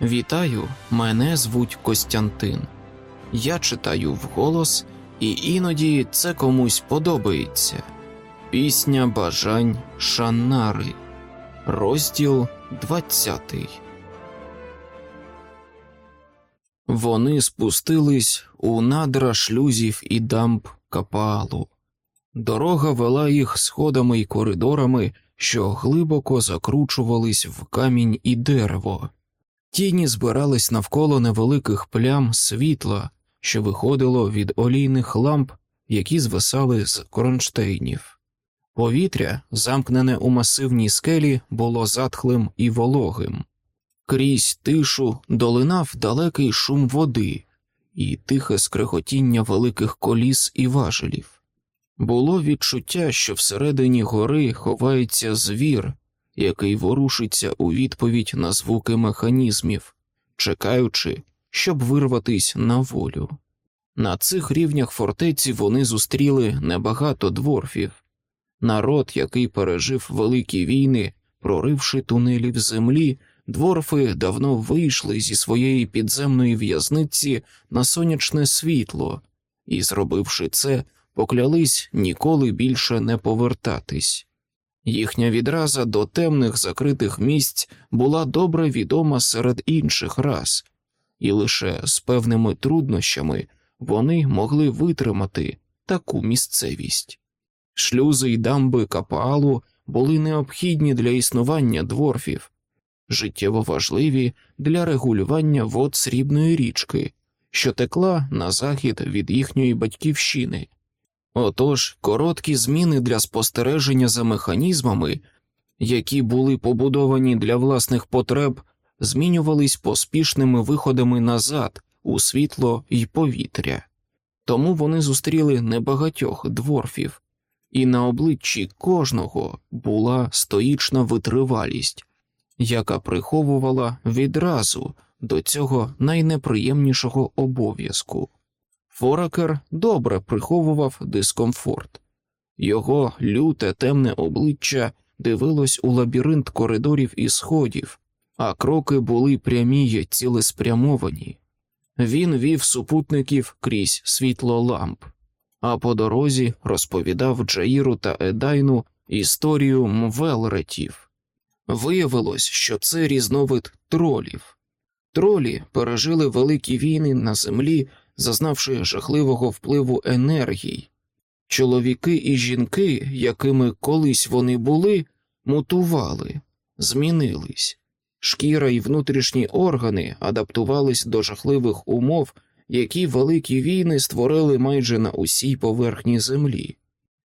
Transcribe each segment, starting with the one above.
Вітаю, мене звуть Костянтин. Я читаю вголос, і іноді це комусь подобається. Пісня бажань Шаннари, розділ 20. Вони спустились у надра шлюзів і дамб капалу. Дорога вела їх сходами й коридорами, що глибоко закручувались в камінь і дерево. Тіні збирались навколо невеликих плям світла, що виходило від олійних ламп, які звисали з кронштейнів. Повітря, замкнене у масивній скелі, було затхлим і вологим. Крізь тишу долинав далекий шум води і тихе скреготіння великих коліс і важелів. Було відчуття, що всередині гори ховається звір, який ворушиться у відповідь на звуки механізмів, чекаючи, щоб вирватись на волю. На цих рівнях фортеці вони зустріли небагато дворфів, народ, який пережив великі війни, проривши тунелі в землі, дворфи давно вийшли зі своєї підземної в'язниці на сонячне світло і, зробивши це, поклялись ніколи більше не повертатись. Їхня відраза до темних закритих місць була добре відома серед інших рас, і лише з певними труднощами вони могли витримати таку місцевість. Шлюзи й дамби капалу були необхідні для існування дворфів, життєво важливі для регулювання вод срібної річки, що текла на захід від їхньої батьківщини. Отож, короткі зміни для спостереження за механізмами, які були побудовані для власних потреб, змінювались поспішними виходами назад у світло й повітря. Тому вони зустріли небагатьох дворфів, і на обличчі кожного була стоїчна витривалість, яка приховувала відразу до цього найнеприємнішого обов'язку. Форакер добре приховував дискомфорт, його люте темне обличчя дивилось у лабіринт коридорів і сходів, а кроки були прямі й цілеспрямовані. Він вів супутників крізь світло ламп, а по дорозі розповідав Джаїру та Едайну історію мвелретів. Виявилось, що це різновид тролів. Тролі пережили великі війни на землі зазнавши жахливого впливу енергій. Чоловіки і жінки, якими колись вони були, мутували, змінились, шкіра і внутрішні органи адаптувались до жахливих умов, які великі війни створили майже на усій поверхні землі.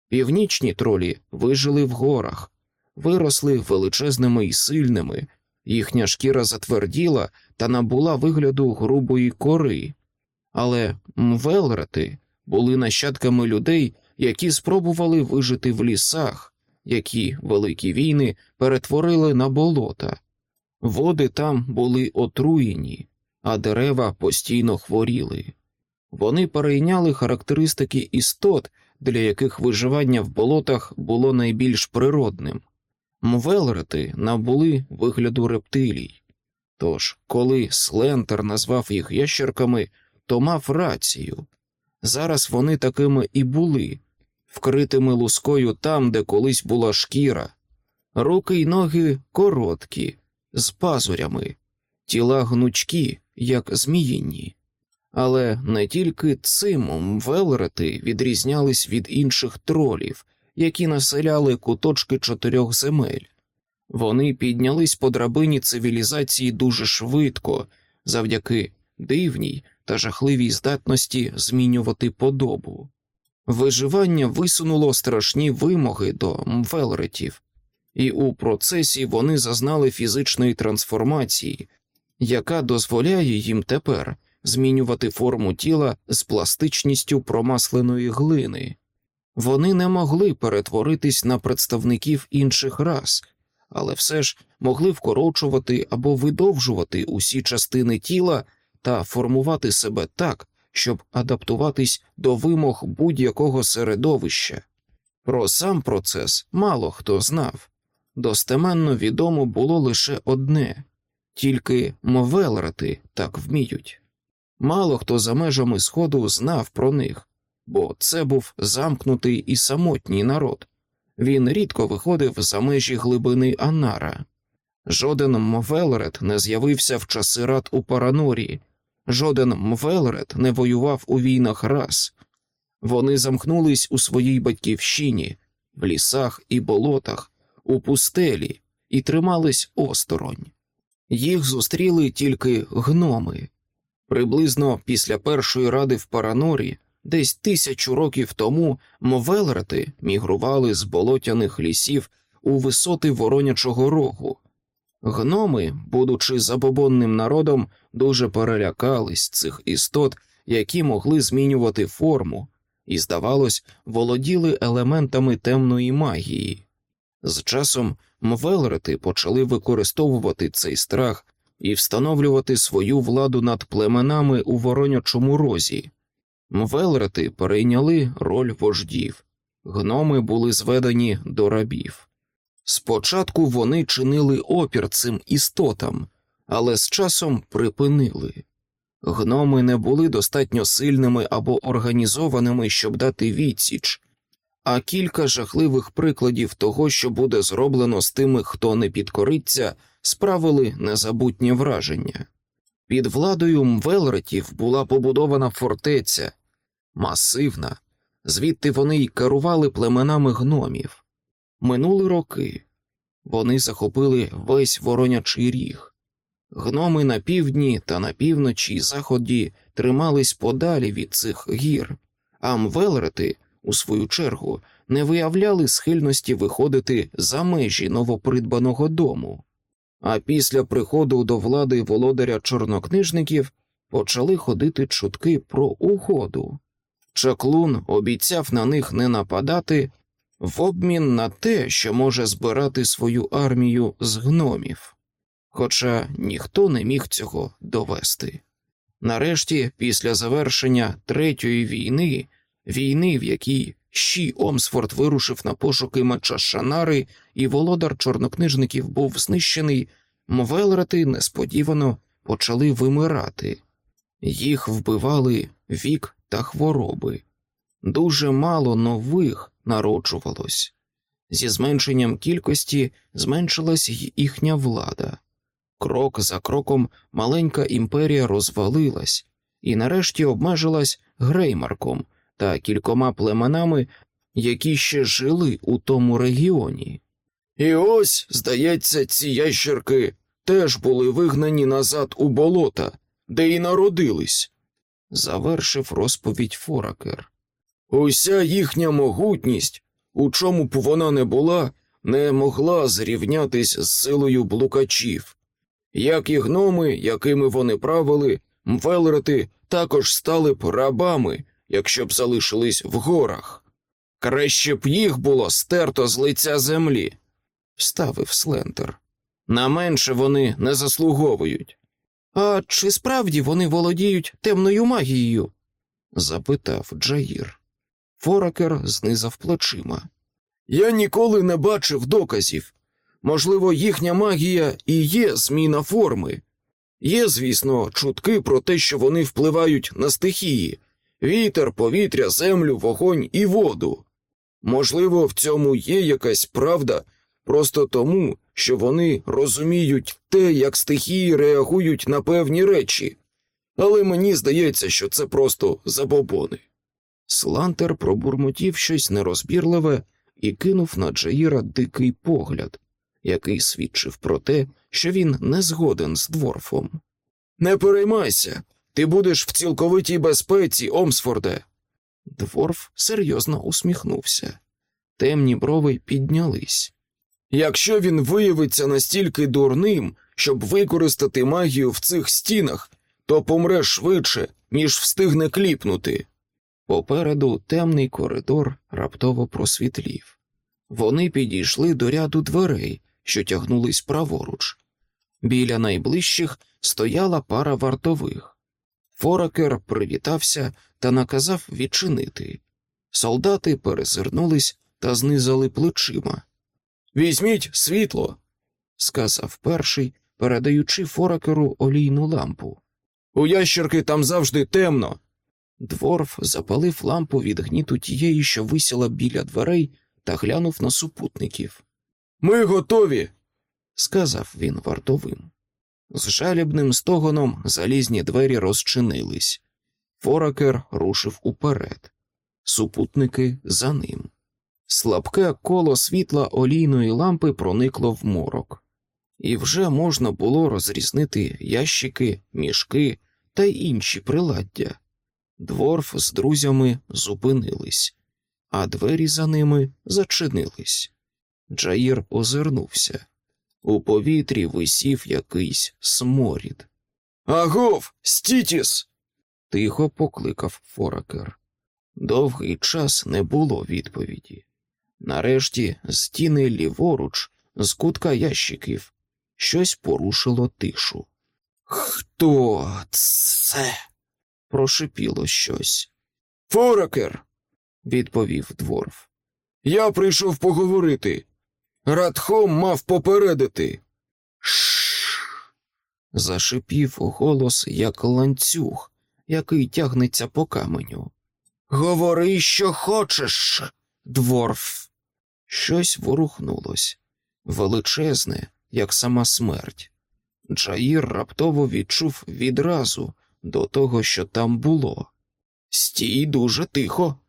Північні тролі вижили в горах, виросли величезними і сильними, їхня шкіра затверділа та набула вигляду грубої кори але мвелрети були нащадками людей, які спробували вижити в лісах, які великі війни перетворили на болота. Води там були отруєні, а дерева постійно хворіли. Вони перейняли характеристики істот, для яких виживання в болотах було найбільш природним. Мвелрети набули вигляду рептилій. Тож, коли Слентер назвав їх ящерками, то мав рацію. Зараз вони такими і були, вкритими лускою там, де колись була шкіра, руки й ноги короткі, з пазурями, тіла гнучкі, як зміїні. Але не тільки цим велрети відрізнялись від інших тролів, які населяли куточки чотирьох земель. Вони піднялись по драбині цивілізації дуже швидко, завдяки дивній та жахливій здатності змінювати подобу. Виживання висунуло страшні вимоги до мфелретів, і у процесі вони зазнали фізичної трансформації, яка дозволяє їм тепер змінювати форму тіла з пластичністю промасленої глини. Вони не могли перетворитись на представників інших рас, але все ж могли вкорочувати або видовжувати усі частини тіла та формувати себе так, щоб адаптуватись до вимог будь-якого середовища. Про сам процес мало хто знав. Достеменно відомо було лише одне Тільки мовелрети так вміють. Мало хто за межами сходу знав про них, бо це був замкнутий і самотній народ. Він рідко виходив за межі глибини Анара. Жоден Мвелред не з'явився в часи рад у Паранорі, жоден Мвелред не воював у війнах раз. Вони замкнулись у своїй батьківщині, в лісах і болотах, у пустелі і тримались осторонь. Їх зустріли тільки гноми. Приблизно після першої ради в Паранорі, десь тисячу років тому, мовелрети мігрували з болотяних лісів у висоти воронячого рогу. Гноми, будучи забобонним народом, дуже перелякались цих істот, які могли змінювати форму, і, здавалось, володіли елементами темної магії. З часом мвелрети почали використовувати цей страх і встановлювати свою владу над племенами у воронячому розі. Мвелрети перейняли роль вождів, гноми були зведені до рабів. Спочатку вони чинили опір цим істотам, але з часом припинили. Гноми не були достатньо сильними або організованими, щоб дати відсіч, а кілька жахливих прикладів того, що буде зроблено з тими, хто не підкориться, справили незабутнє враження. Під владою Мвелретів була побудована фортеця, масивна, звідти вони й керували племенами гномів. Минули роки вони захопили весь воронячий ріг. Гноми на півдні та на півночі й заході тримались подалі від цих гір, а мвелрети, у свою чергу, не виявляли схильності виходити за межі новопридбаного дому. А після приходу до влади володаря чорнокнижників почали ходити чутки про угоду. Чаклун обіцяв на них не нападати в обмін на те, що може збирати свою армію з гномів, хоча ніхто не міг цього довести. Нарешті, після завершення третьої війни, війни, в якій Щі Омсфорд вирушив на пошуки меча Шанари, і володар чорнокнижників був знищений, мовелрати несподівано почали вимирати, їх вбивали вік та хвороби. Дуже мало нових народжувалось. Зі зменшенням кількості зменшилась й їхня влада. Крок за кроком маленька імперія розвалилась і нарешті обмежилась Греймарком та кількома племенами, які ще жили у тому регіоні. І ось, здається, ці ящерки теж були вигнані назад у болота, де й народились, завершив розповідь Форакер. Уся їхня могутність, у чому б вона не була, не могла зрівнятись з силою блукачів. Як і гноми, якими вони правили, мвелрети також стали б рабами, якщо б залишились в горах. Краще б їх було стерто з лиця землі, вставив Слентер. На менше вони не заслуговують. А чи справді вони володіють темною магією? запитав Джаїр. Форакер знизав плечима. Я ніколи не бачив доказів. Можливо, їхня магія і є зміна форми. Є, звісно, чутки про те, що вони впливають на стихії вітер, повітря, землю, вогонь і воду. Можливо, в цьому є якась правда, просто тому, що вони розуміють те, як стихії реагують на певні речі, але мені здається, що це просто забобони. Слантер пробурмотів щось нерозбірливе і кинув на Джаїра дикий погляд, який свідчив про те, що він не згоден з дворфом. Не переймайся, ти будеш в цілковитій безпеці, Омсфорде. Дворф серйозно усміхнувся. Темні брови піднялись. Якщо він виявиться настільки дурним, щоб використати магію в цих стінах, то помре швидше, ніж встигне кліпнути. Попереду темний коридор раптово просвітлів. Вони підійшли до ряду дверей, що тягнулись праворуч. Біля найближчих стояла пара вартових. Форакер привітався та наказав відчинити. Солдати перезирнулись та знизали плечима. Візьміть світло, сказав перший, передаючи форакеру олійну лампу. У ящерки там завжди темно. Дворф запалив лампу від гніту тієї, що висіла біля дверей, та глянув на супутників. Ми готові, сказав він вартовим. З жалібним стогоном залізні двері розчинились. Форакер рушив уперед, супутники за ним. Слабке коло світла олійної лампи проникло в морок, і вже можна було розрізнити ящики, мішки та й інші приладдя. Дворф з друзями зупинились, а двері за ними зачинились. Джаїр озирнувся. У повітрі висів якийсь сморід. Агов, стітіс. тихо покликав Форакер. Довгий час не було відповіді. Нарешті стіни ліворуч, з кутка ящиків, щось порушило тишу. Хто це? Прошипіло щось. Форакер, відповів дворф. Я прийшов поговорити. Радхом мав попередити. Шш. зашипів голос, як ланцюг, який тягнеться по каменю. Говори, що хочеш, дворф. Щось ворухнулось, величезне, як сама смерть. Джаїр раптово відчув відразу до того, що там було. Стій дуже тихо,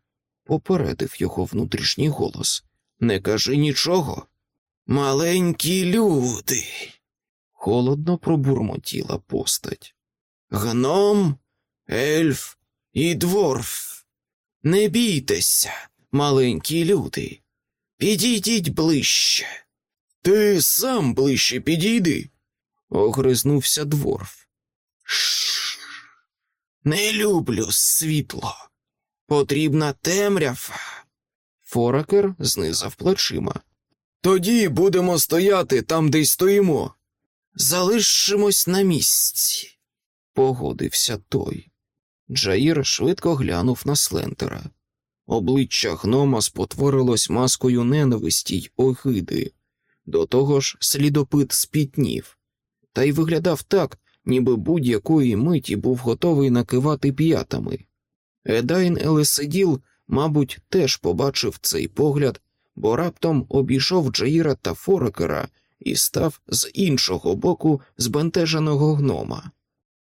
попередив його внутрішній голос. Не кажи нічого. Маленькі люди. Холодно пробурмотіла постать. Гном, ельф і дворф. Не бійтеся, маленькі люди. Підійдіть ближче. Ти сам ближче підійди, огризнувся дворф. Шш. Не люблю світло. Потрібна темрява. Форакер знизав плечима. Тоді будемо стояти там, де й стоїмо. Залишимось на місці, погодився той. Джаїр швидко глянув на Слентера. Обличчя гнома спотворилось маскою ненависті й огиди. До того ж, слідопит спітнів, та й виглядав так, ніби будь-якої миті був готовий накивати п'ятами. Едайн Елесиділ, мабуть, теж побачив цей погляд, бо раптом обійшов Джаїра та Форекера і став з іншого боку збентеженого гнома.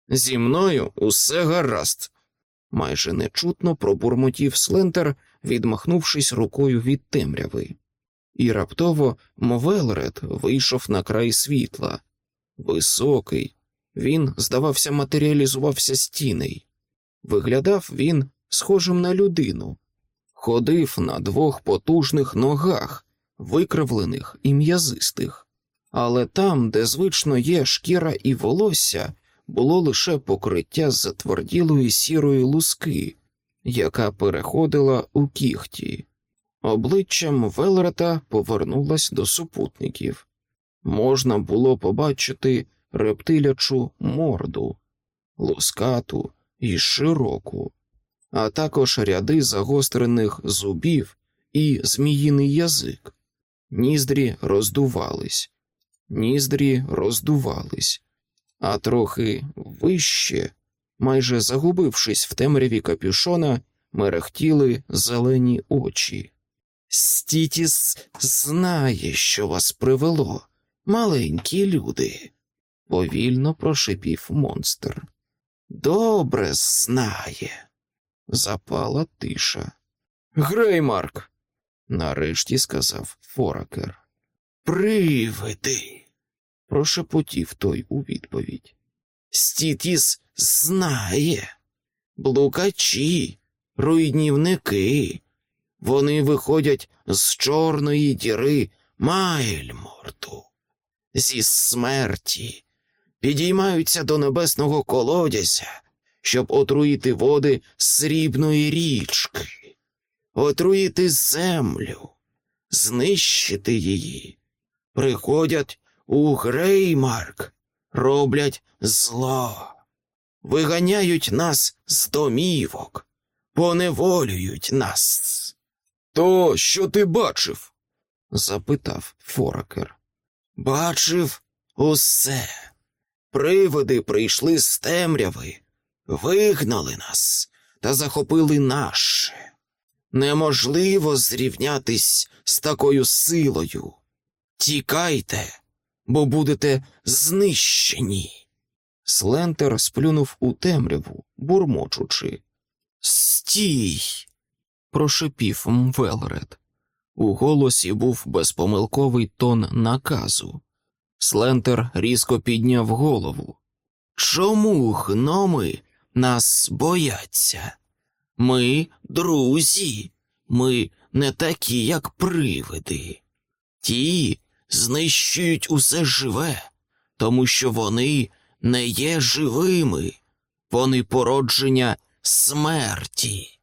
Зі мною усе гаразд, майже нечутно пробурмотів Слентер, відмахнувшись рукою від темряви. І раптово Мовелред вийшов на край світла. Високий, він, здавався, матеріалізувався стіней. Виглядав він схожим на людину, ходив на двох потужних ногах, викривлених і м'язистих, але там, де звично є шкіра і волосся, було лише покриття затверділої сірої луски, яка переходила у кіхті. Обличчям Велрета повернулась до супутників. Можна було побачити рептилячу морду, лускату і широку, а також ряди загострених зубів і зміїний язик. Ніздрі роздувались, ніздрі роздувались, а трохи вище, майже загубившись в темряві капюшона, мерехтіли зелені очі. Стітіс знає, що вас привело, маленькі люди, повільно прошипів монстр. Добре знає. Запала тиша. Греймарк, нарешті сказав Форакер. Привиди, прошепотів той у відповідь. Стітіс знає. Блукачі, руйнівники. Вони виходять з чорної діри Майльморту, зі смерті, підіймаються до небесного колодязя, щоб отруїти води срібної річки, отруїти землю, знищити її. Приходять у Греймарк, роблять зло, виганяють нас з домівок, поневолюють нас. То що ти бачив? запитав Форакер. Бачив усе, Привиди прийшли з темряви, вигнали нас та захопили наше. Неможливо зрівнятись з такою силою. Тікайте, бо будете знищені. Слентер сплюнув у темряву, бурмочучи. Стій. прошепів Мвелред. У голосі був безпомилковий тон наказу. Слентер різко підняв голову. Чому гноми нас бояться? Ми друзі, ми не такі, як привиди. Ті знищують усе живе, тому що вони не є живими, вони породження смерті,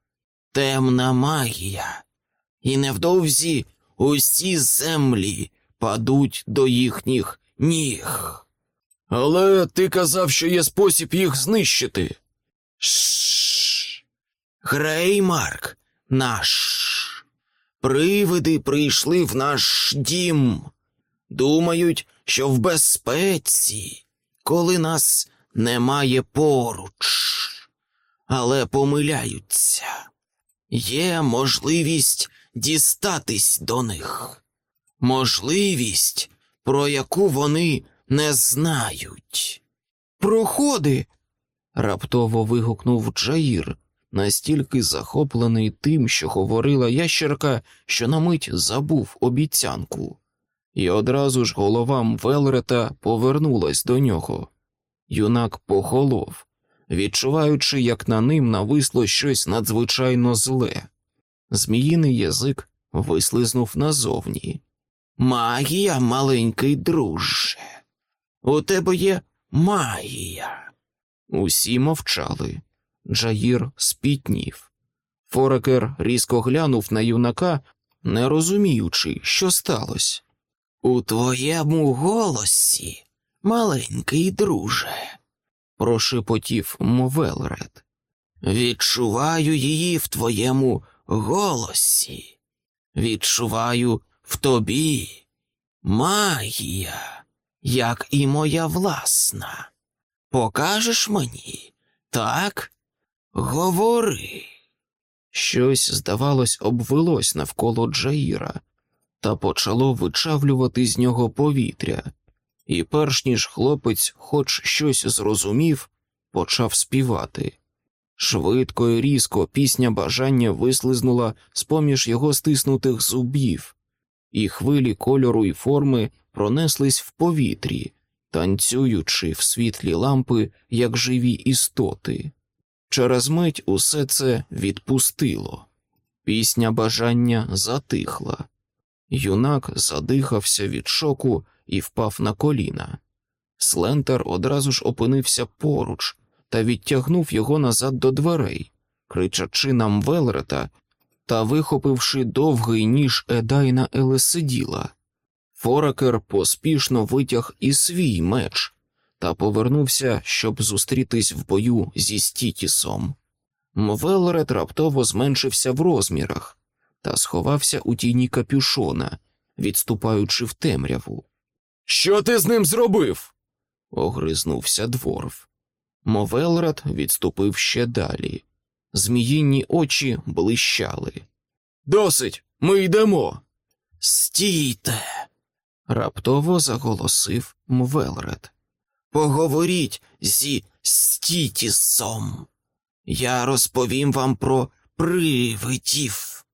темна магія, і невдовзі усі землі падуть до їхніх ніг. Але ти казав, що є спосіб їх знищити. Шш. Греймарк наш. Привиди прийшли в наш дім. Думають, що в безпеці, коли нас немає поруч, але помиляються. Є можливість дістатись до них, можливість, про яку вони не знають. Проходи. раптово вигукнув Джаїр, настільки захоплений тим, що говорила ящерка, що на мить забув обіцянку, і одразу ж голова Мвелрета повернулась до нього. Юнак похолов, відчуваючи, як на ним нависло щось надзвичайно зле. Зміїний язик вислизнув назовні. Магія, маленький друже. У тебе є магія. Усі мовчали. Джаїр спітнів. Форекер різко глянув на юнака, не розуміючи, що сталося. У твоєму голосі, маленький друже, прошепотів Мовелред. Відчуваю її в твоєму голосі. Відчуваю в тобі магія, як і моя власна. Покажеш мені, так? Говори. Щось, здавалось, обвелось навколо Джаїра та почало вичавлювати з нього повітря, і перш ніж хлопець, хоч щось зрозумів, почав співати. Швидко і різко пісня бажання вислизнула з поміж його стиснутих зубів, і хвилі кольору і форми пронеслись в повітрі, танцюючи в світлі лампи, як живі істоти. Через мить усе це відпустило. Пісня бажання затихла. Юнак задихався від шоку і впав на коліна. Слентер одразу ж опинився поруч та відтягнув його назад до дверей, кричачи нам Велрета та вихопивши довгий ніж Едайна Елесиділа. Форакер поспішно витяг і свій меч та повернувся, щоб зустрітись в бою зі Стітісом. Мвелрет раптово зменшився в розмірах та сховався у тіні капюшона, відступаючи в темряву. Що ти з ним зробив? огризнувся дворф. Мовелрат відступив ще далі. Зміїнні очі блищали. Досить, ми йдемо. Стійте, раптово заголосив Мвелред. Поговоріть зі Стітісом. Я розповім вам про привидів.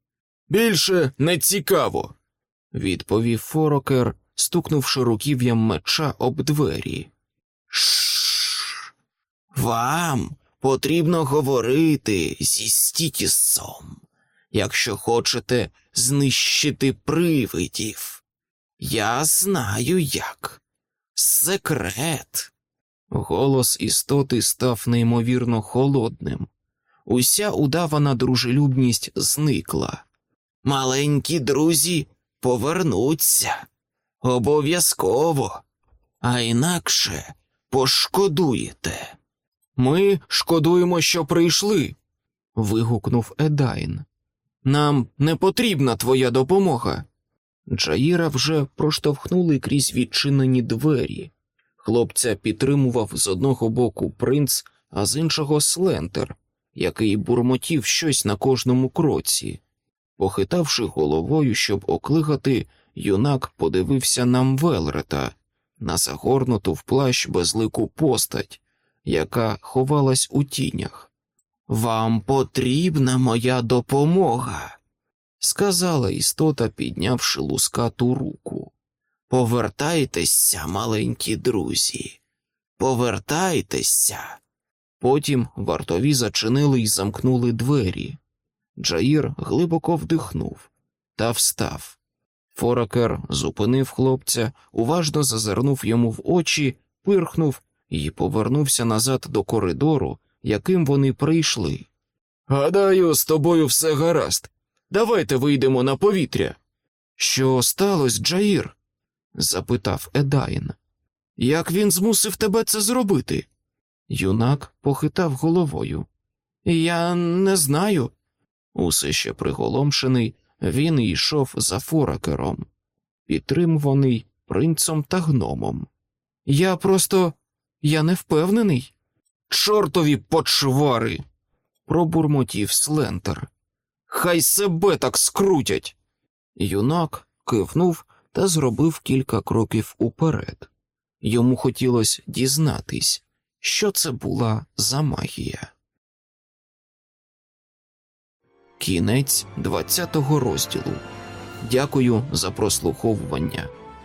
Більше не цікаво, відповів Форокер, стукнувши руків'ям меча об двері. Шш. Вам потрібно говорити зі Стітісом, якщо хочете знищити привидів. Я знаю як. Секрет. Голос істоти став неймовірно холодним. Уся удавана дружелюбність зникла. Маленькі друзі повернуться обов'язково, а інакше пошкодуєте. Ми шкодуємо, що прийшли. вигукнув Едайн. Нам не потрібна твоя допомога. Джаїра вже проштовхнули крізь відчинені двері. Хлопця підтримував з одного боку принц, а з іншого слентер, який бурмотів щось на кожному кроці. Похитавши головою, щоб окликати, юнак подивився на Мвелрета, на загорнуту в плащ безлику постать, яка ховалась у тінях. Вам потрібна моя допомога, сказала істота, піднявши лускату руку. Повертайтеся, маленькі друзі, повертайтеся. Потім вартові зачинили й замкнули двері. Джаїр глибоко вдихнув та встав. Форакер зупинив хлопця, уважно зазирнув йому в очі, пирхнув і повернувся назад до коридору, яким вони прийшли. Гадаю, з тобою все гаразд. Давайте вийдемо на повітря. Що сталося, Джаїр? запитав Едайн. Як він змусив тебе це зробити? Юнак похитав головою. Я не знаю. Усе ще приголомшений, він йшов за форакером, підтримуваний принцом та гномом. Я просто я не впевнений. Чортові почвари. пробурмотів Слентер. Хай себе так скрутять. Юнак кивнув та зробив кілька кроків уперед. Йому хотілося дізнатись, що це була за магія. Кінець 20 розділу. Дякую за прослуховування.